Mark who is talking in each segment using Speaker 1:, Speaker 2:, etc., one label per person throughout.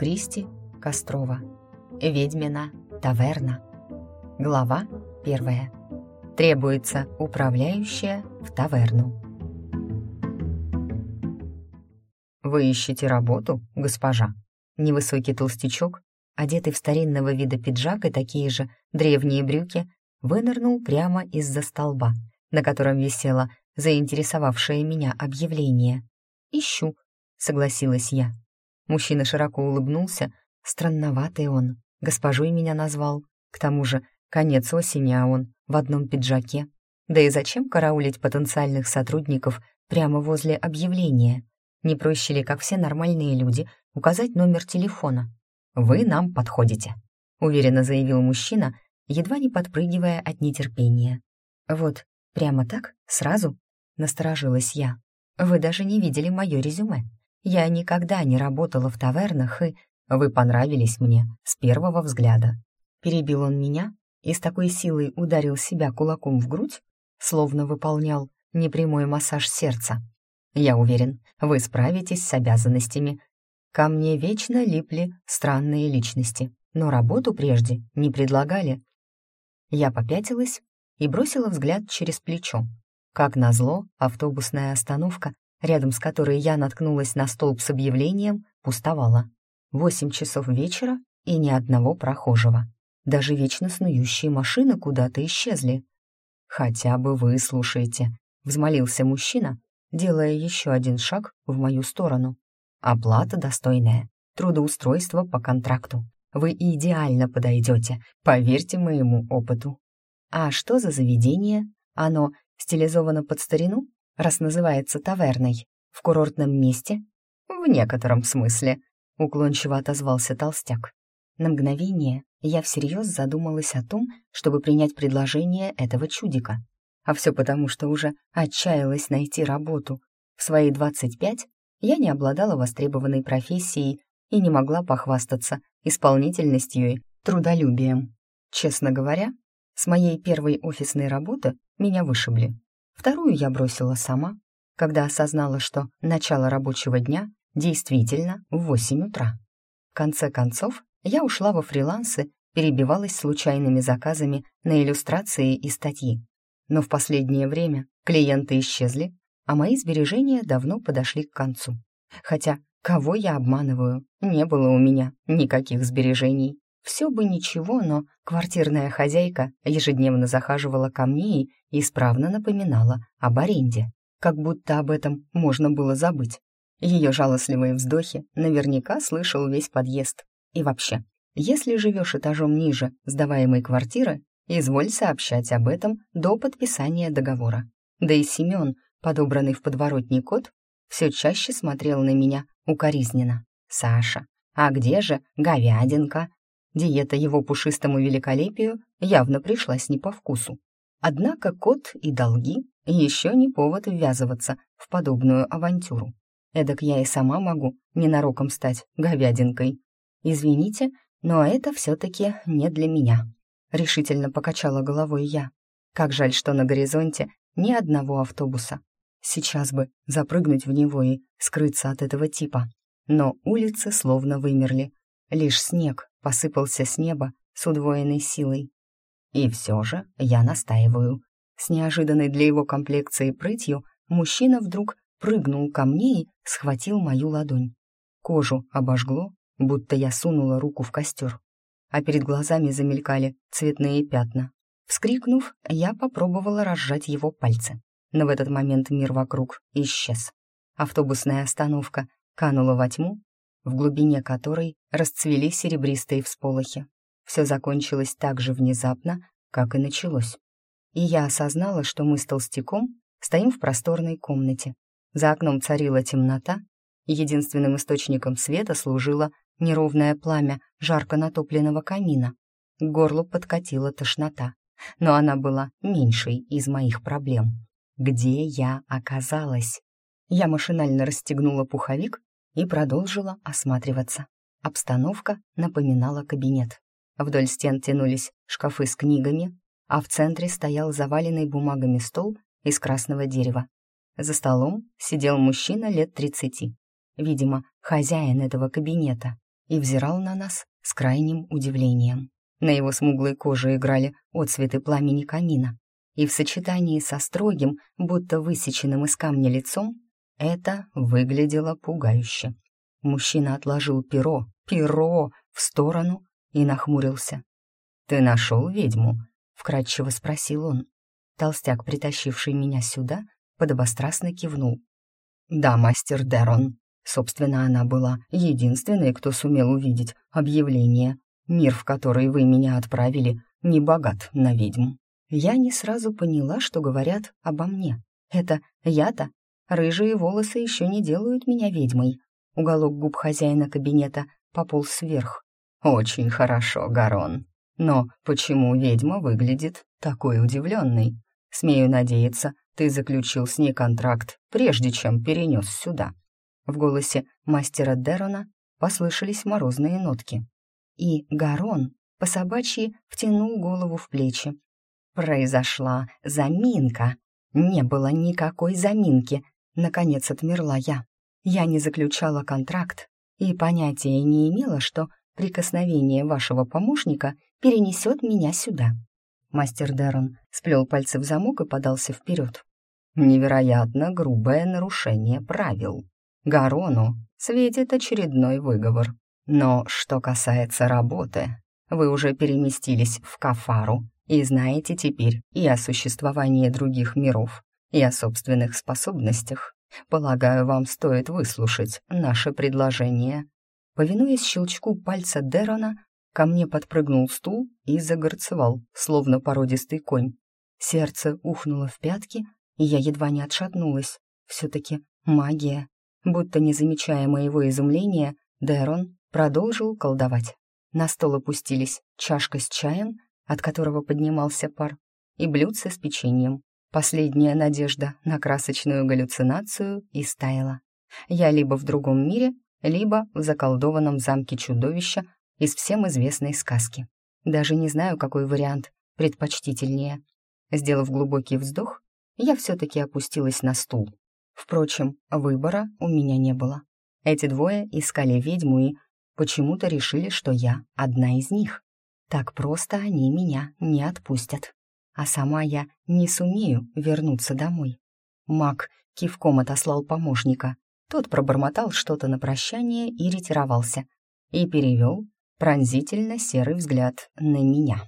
Speaker 1: Кристи Кострова. Ведьмина таверна. Глава первая. Требуется управляющая в таверну. «Вы ищете работу, госпожа?» Невысокий толстячок, одетый в старинного вида пиджак и такие же древние брюки, вынырнул прямо из-за столба, на котором висело заинтересовавшее меня объявление. «Ищу», — согласилась я. Мужчина широко улыбнулся. Странноватый он. Госпожой меня назвал. К тому же конец осени, а он в одном пиджаке. Да и зачем караулить потенциальных сотрудников прямо возле объявления? Не проще ли, как все нормальные люди, указать номер телефона? «Вы нам подходите», — уверенно заявил мужчина, едва не подпрыгивая от нетерпения. «Вот, прямо так, сразу?» — насторожилась я. «Вы даже не видели мое резюме. Я никогда не работала в тавернах, и вы понравились мне с первого взгляда. Перебил он меня и с такой силой ударил себя кулаком в грудь, словно выполнял непрямой массаж сердца. Я уверен, вы справитесь с обязанностями. Ко мне вечно липли странные личности, но работу прежде не предлагали. Я попятилась и бросила взгляд через плечо. Как назло, автобусная остановка рядом с которой я наткнулась на столб с объявлением, пустовала. Восемь часов вечера и ни одного прохожего. Даже вечно снующие машины куда-то исчезли. «Хотя бы вы слушаете», — взмолился мужчина, делая еще один шаг в мою сторону. «Оплата достойная, трудоустройство по контракту. Вы идеально подойдете, поверьте моему опыту». «А что за заведение? Оно стилизовано под старину раз называется таверной, в курортном месте? В некотором смысле, уклончиво отозвался толстяк. На мгновение я всерьез задумалась о том, чтобы принять предложение этого чудика. А все потому, что уже отчаялась найти работу. В свои 25 я не обладала востребованной профессией и не могла похвастаться исполнительностью и трудолюбием. Честно говоря, с моей первой офисной работы меня вышибли. Вторую я бросила сама, когда осознала, что начало рабочего дня действительно в 8 утра. В конце концов, я ушла во фрилансы, перебивалась случайными заказами на иллюстрации и статьи. Но в последнее время клиенты исчезли, а мои сбережения давно подошли к концу. Хотя, кого я обманываю, не было у меня никаких сбережений. Все бы ничего, но квартирная хозяйка ежедневно захаживала ко мне и исправно напоминала об аренде, как будто об этом можно было забыть. Ее жалостливые вздохи наверняка слышал весь подъезд. И вообще, если живешь этажом ниже сдаваемой квартиры, изволь сообщать об этом до подписания договора. Да и Семен, подобранный в подворотний кот, все чаще смотрел на меня укоризненно. «Саша, а где же говядинка?» Диета его пушистому великолепию явно пришлась не по вкусу. Однако кот и долги еще не повод ввязываться в подобную авантюру. Эдак я и сама могу ненароком стать говядинкой. Извините, но это все-таки не для меня. Решительно покачала головой я. Как жаль, что на горизонте ни одного автобуса. Сейчас бы запрыгнуть в него и скрыться от этого типа. Но улицы словно вымерли. Лишь снег посыпался с неба с удвоенной силой. И все же я настаиваю. С неожиданной для его комплекции прытью мужчина вдруг прыгнул ко мне и схватил мою ладонь. Кожу обожгло, будто я сунула руку в костер, а перед глазами замелькали цветные пятна. Вскрикнув, я попробовала разжать его пальцы, но в этот момент мир вокруг исчез. Автобусная остановка канула во тьму, в глубине которой расцвели серебристые всполохи. Все закончилось так же внезапно, как и началось. И я осознала, что мы с толстяком стоим в просторной комнате. За окном царила темнота, единственным источником света служило неровное пламя жарко натопленного камина. К горлу подкатила тошнота, но она была меньшей из моих проблем. Где я оказалась? Я машинально расстегнула пуховик и продолжила осматриваться. Обстановка напоминала кабинет. Вдоль стен тянулись шкафы с книгами, а в центре стоял заваленный бумагами стол из красного дерева. За столом сидел мужчина лет тридцати, видимо, хозяин этого кабинета, и взирал на нас с крайним удивлением. На его смуглой коже играли отцветы пламени камина, и в сочетании со строгим, будто высеченным из камня лицом, это выглядело пугающе. Мужчина отложил перо, перо в сторону и нахмурился. «Ты нашел ведьму?» — вкратчиво спросил он. Толстяк, притащивший меня сюда, подобострастно кивнул. «Да, мастер Дерон. Собственно, она была единственной, кто сумел увидеть объявление. Мир, в который вы меня отправили, не богат на ведьм». Я не сразу поняла, что говорят обо мне. Это я-то? Рыжие волосы еще не делают меня ведьмой. Уголок губ хозяина кабинета пополз вверх. «Очень хорошо, Гарон. Но почему ведьма выглядит такой удивленной? Смею надеяться, ты заключил с ней контракт, прежде чем перенес сюда». В голосе мастера Дерона послышались морозные нотки. И Гарон по собачьи втянул голову в плечи. Произошла заминка. Не было никакой заминки. Наконец отмерла я. Я не заключала контракт и понятия не имела, что прикосновение вашего помощника перенесет меня сюда». Мастер Дэрон сплел пальцы в замок и подался вперед. «Невероятно грубое нарушение правил. Гарону светит очередной выговор. Но что касается работы, вы уже переместились в Кафару и знаете теперь и о существовании других миров, и о собственных способностях. Полагаю, вам стоит выслушать наше предложение». Повинуясь щелчку пальца Дерона, ко мне подпрыгнул стул и загорцевал, словно породистый конь. Сердце ухнуло в пятки, и я едва не отшатнулась. Все-таки магия. Будто не замечая моего изумления, Дерон продолжил колдовать. На стол опустились чашка с чаем, от которого поднимался пар, и блюдце с печеньем. Последняя надежда на красочную галлюцинацию истаяла. Я либо в другом мире, либо в заколдованном замке чудовища из всем известной сказки. Даже не знаю, какой вариант предпочтительнее. Сделав глубокий вздох, я все-таки опустилась на стул. Впрочем, выбора у меня не было. Эти двое искали ведьму и почему-то решили, что я одна из них. Так просто они меня не отпустят а сама я не сумею вернуться домой. Маг кивком отослал помощника. Тот пробормотал что-то на прощание и ретировался. И перевел пронзительно серый взгляд на меня.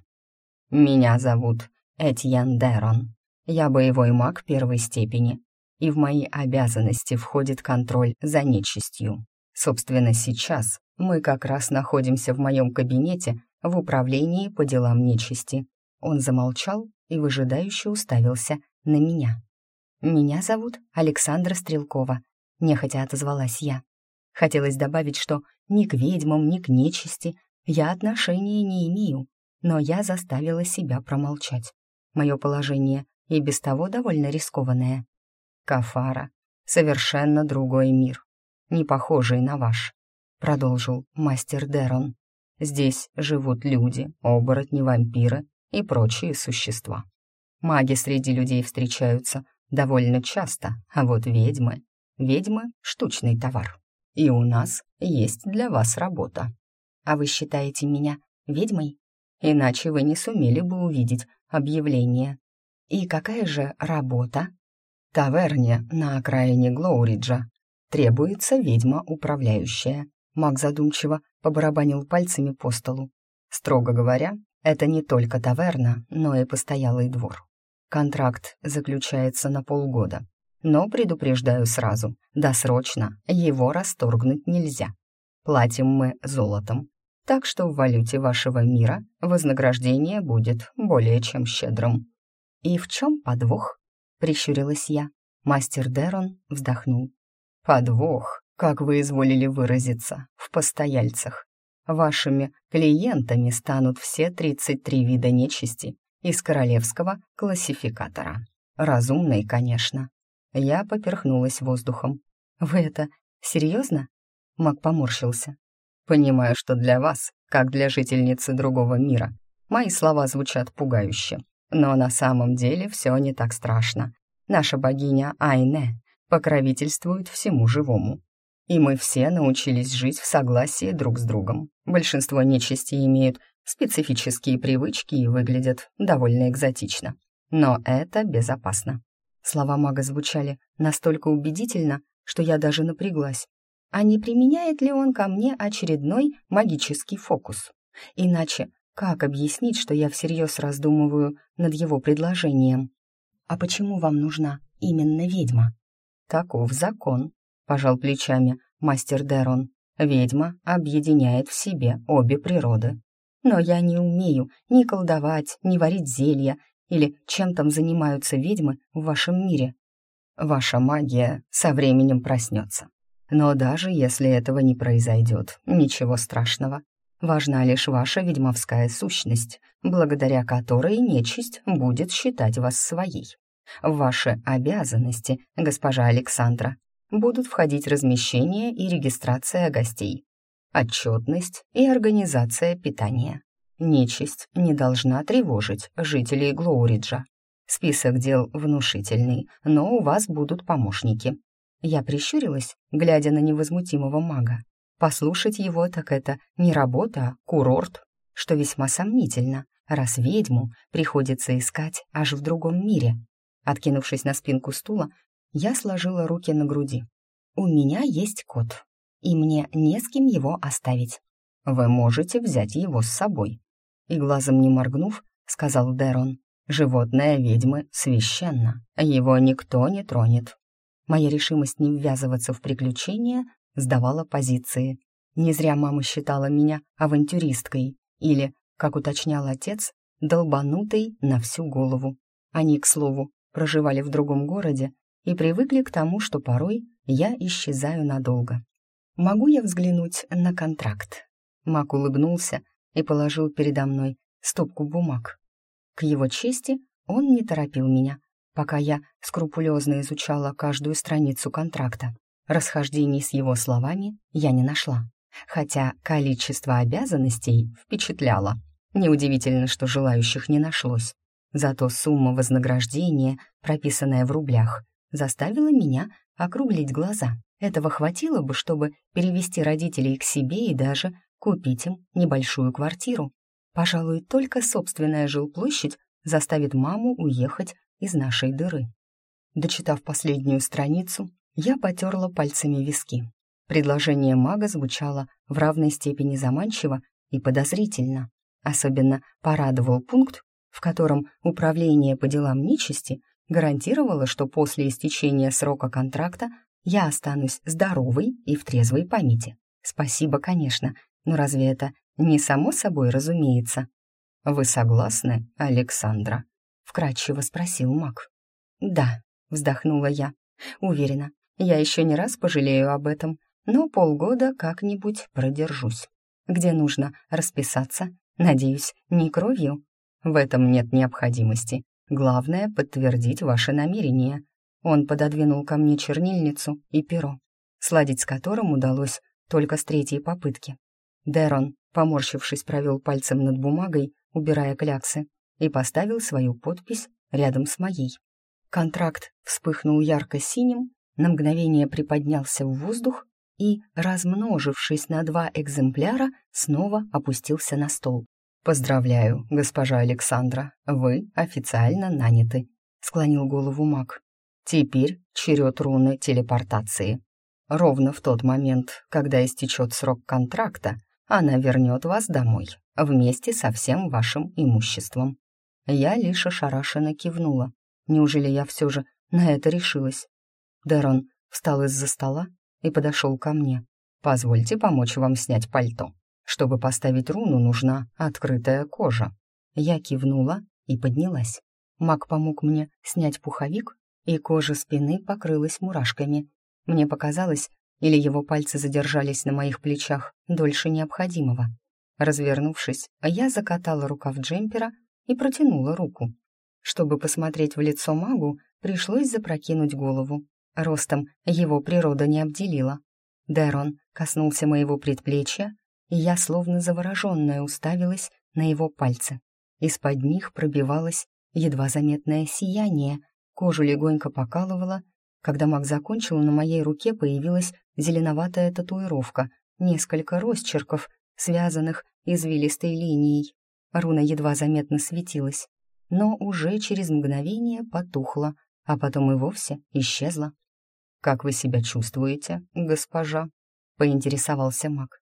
Speaker 1: «Меня зовут Этьен Дерон. Я боевой маг первой степени, и в мои обязанности входит контроль за нечистью. Собственно, сейчас мы как раз находимся в моем кабинете в управлении по делам нечисти. Он замолчал и выжидающе уставился на меня. «Меня зовут Александра Стрелкова», — нехотя отозвалась я. Хотелось добавить, что ни к ведьмам, ни к нечисти я отношения не имею, но я заставила себя промолчать. Мое положение и без того довольно рискованное. Кафара — совершенно другой мир, не похожий на ваш, — продолжил мастер Дерон. Здесь живут люди, оборотни, вампиры и прочие существа. Маги среди людей встречаются довольно часто, а вот ведьмы... Ведьмы — штучный товар. И у нас есть для вас работа. А вы считаете меня ведьмой? Иначе вы не сумели бы увидеть объявление. И какая же работа? Таверне на окраине Глоуриджа. Требуется ведьма-управляющая. Маг задумчиво побарабанил пальцами по столу. Строго говоря, это не только таверна, но и постоялый двор. Контракт заключается на полгода, но предупреждаю сразу, досрочно его расторгнуть нельзя. Платим мы золотом, так что в валюте вашего мира вознаграждение будет более чем щедрым. «И в чем подвох?» — прищурилась я. Мастер Дерон вздохнул. «Подвох, как вы изволили выразиться, в постояльцах. Вашими клиентами станут все 33 вида нечисти из королевского классификатора. Разумный, конечно. Я поперхнулась воздухом. «Вы это серьезно?» Мак поморщился. «Понимаю, что для вас, как для жительницы другого мира, мои слова звучат пугающе. Но на самом деле все не так страшно. Наша богиня Айне покровительствует всему живому. И мы все научились жить в согласии друг с другом. Большинство нечисти имеют специфические привычки и выглядят довольно экзотично. Но это безопасно. Слова мага звучали настолько убедительно, что я даже напряглась. А не применяет ли он ко мне очередной магический фокус? Иначе как объяснить, что я всерьез раздумываю над его предложением? «А почему вам нужна именно ведьма?» «Таков закон», — пожал плечами мастер Дерон. «Ведьма объединяет в себе обе природы. Но я не умею ни колдовать, ни варить зелья, или чем там занимаются ведьмы в вашем мире. Ваша магия со временем проснется. Но даже если этого не произойдет, ничего страшного. Важна лишь ваша ведьмовская сущность, благодаря которой нечисть будет считать вас своей. Ваши обязанности, госпожа Александра, будут входить размещение и регистрация гостей, отчетность и организация питания. Нечисть не должна тревожить жителей Глоуриджа. Список дел внушительный, но у вас будут помощники. Я прищурилась, глядя на невозмутимого мага. Послушать его так это не работа, а курорт, что весьма сомнительно, раз ведьму приходится искать аж в другом мире. Откинувшись на спинку стула, я сложила руки на груди. «У меня есть кот, и мне не с кем его оставить. Вы можете взять его с собой». И глазом не моргнув, сказал Дерон, «Животное ведьмы священно, его никто не тронет». Моя решимость не ввязываться в приключения сдавала позиции. Не зря мама считала меня авантюристкой или, как уточнял отец, долбанутой на всю голову. Они, к слову, проживали в другом городе и привыкли к тому, что порой я исчезаю надолго. «Могу я взглянуть на контракт?» Мак улыбнулся и положил передо мной стопку бумаг. К его чести он не торопил меня, пока я скрупулезно изучала каждую страницу контракта. Расхождений с его словами я не нашла, хотя количество обязанностей впечатляло. Неудивительно, что желающих не нашлось. Зато сумма вознаграждения, прописанная в рублях, заставила меня округлить глаза. Этого хватило бы, чтобы перевести родителей к себе и даже купить им небольшую квартиру. Пожалуй, только собственная жилплощадь заставит маму уехать из нашей дыры. Дочитав последнюю страницу, я потерла пальцами виски. Предложение мага звучало в равной степени заманчиво и подозрительно. Особенно порадовал пункт, в котором Управление по делам нечисти гарантировало, что после истечения срока контракта я останусь здоровой и в трезвой памяти. Спасибо, конечно, но разве это не само собой разумеется? «Вы согласны, Александра?» — вкратчиво спросил маг. «Да», — вздохнула я. «Уверена, я еще не раз пожалею об этом, но полгода как-нибудь продержусь. Где нужно расписаться, надеюсь, не кровью? В этом нет необходимости. Главное — подтвердить ваши намерения. Он пододвинул ко мне чернильницу и перо, сладить с которым удалось только с третьей попытки. Дэрон, поморщившись, провел пальцем над бумагой, убирая кляксы, и поставил свою подпись рядом с моей. Контракт вспыхнул ярко-синим, на мгновение приподнялся в воздух и, размножившись на два экземпляра, снова опустился на стол. «Поздравляю, госпожа Александра, вы официально наняты», — склонил голову маг. «Теперь черед руны телепортации. Ровно в тот момент, когда истечет срок контракта, она вернет вас домой, вместе со всем вашим имуществом». Я лишь ошарашенно кивнула. Неужели я все же на это решилась? Дэрон встал из-за стола и подошел ко мне. «Позвольте помочь вам снять пальто. Чтобы поставить руну, нужна открытая кожа». Я кивнула и поднялась. Маг помог мне снять пуховик, и кожа спины покрылась мурашками. Мне показалось, или его пальцы задержались на моих плечах дольше необходимого. Развернувшись, я закатала рукав джемпера и протянула руку. Чтобы посмотреть в лицо магу, пришлось запрокинуть голову. Ростом его природа не обделила. Дэрон коснулся моего предплечья, и я, словно завороженная, уставилась на его пальцы. Из-под них пробивалось едва заметное сияние, кожу легонько покалывало. Когда маг закончил, на моей руке появилось зеленоватая татуировка, несколько росчерков, связанных извилистой линией. Руна едва заметно светилась, но уже через мгновение потухла, а потом и вовсе исчезла. «Как вы себя чувствуете, госпожа?» — поинтересовался маг.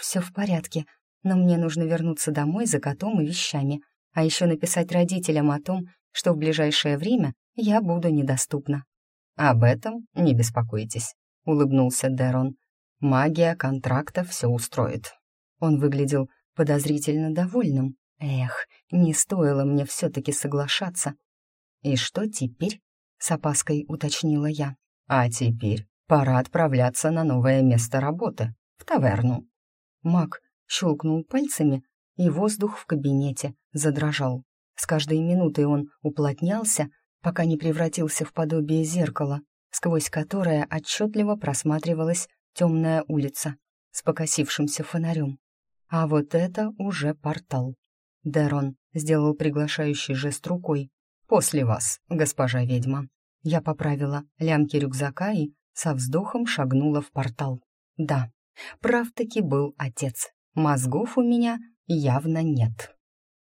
Speaker 1: «Все в порядке, но мне нужно вернуться домой за котом и вещами, а еще написать родителям о том, что в ближайшее время я буду недоступна». «Об этом не беспокойтесь», — улыбнулся Дерон. «Магия контракта все устроит». Он выглядел подозрительно довольным. Эх, не стоило мне все-таки соглашаться. «И что теперь?» — с опаской уточнила я. «А теперь пора отправляться на новое место работы, в таверну». Маг щелкнул пальцами, и воздух в кабинете задрожал. С каждой минутой он уплотнялся, пока не превратился в подобие зеркала, сквозь которое отчетливо просматривалась темная улица с покосившимся фонарем. А вот это уже портал. Дерон сделал приглашающий жест рукой. «После вас, госпожа ведьма». Я поправила лямки рюкзака и со вздохом шагнула в портал. Да, прав-таки был отец. Мозгов у меня явно нет.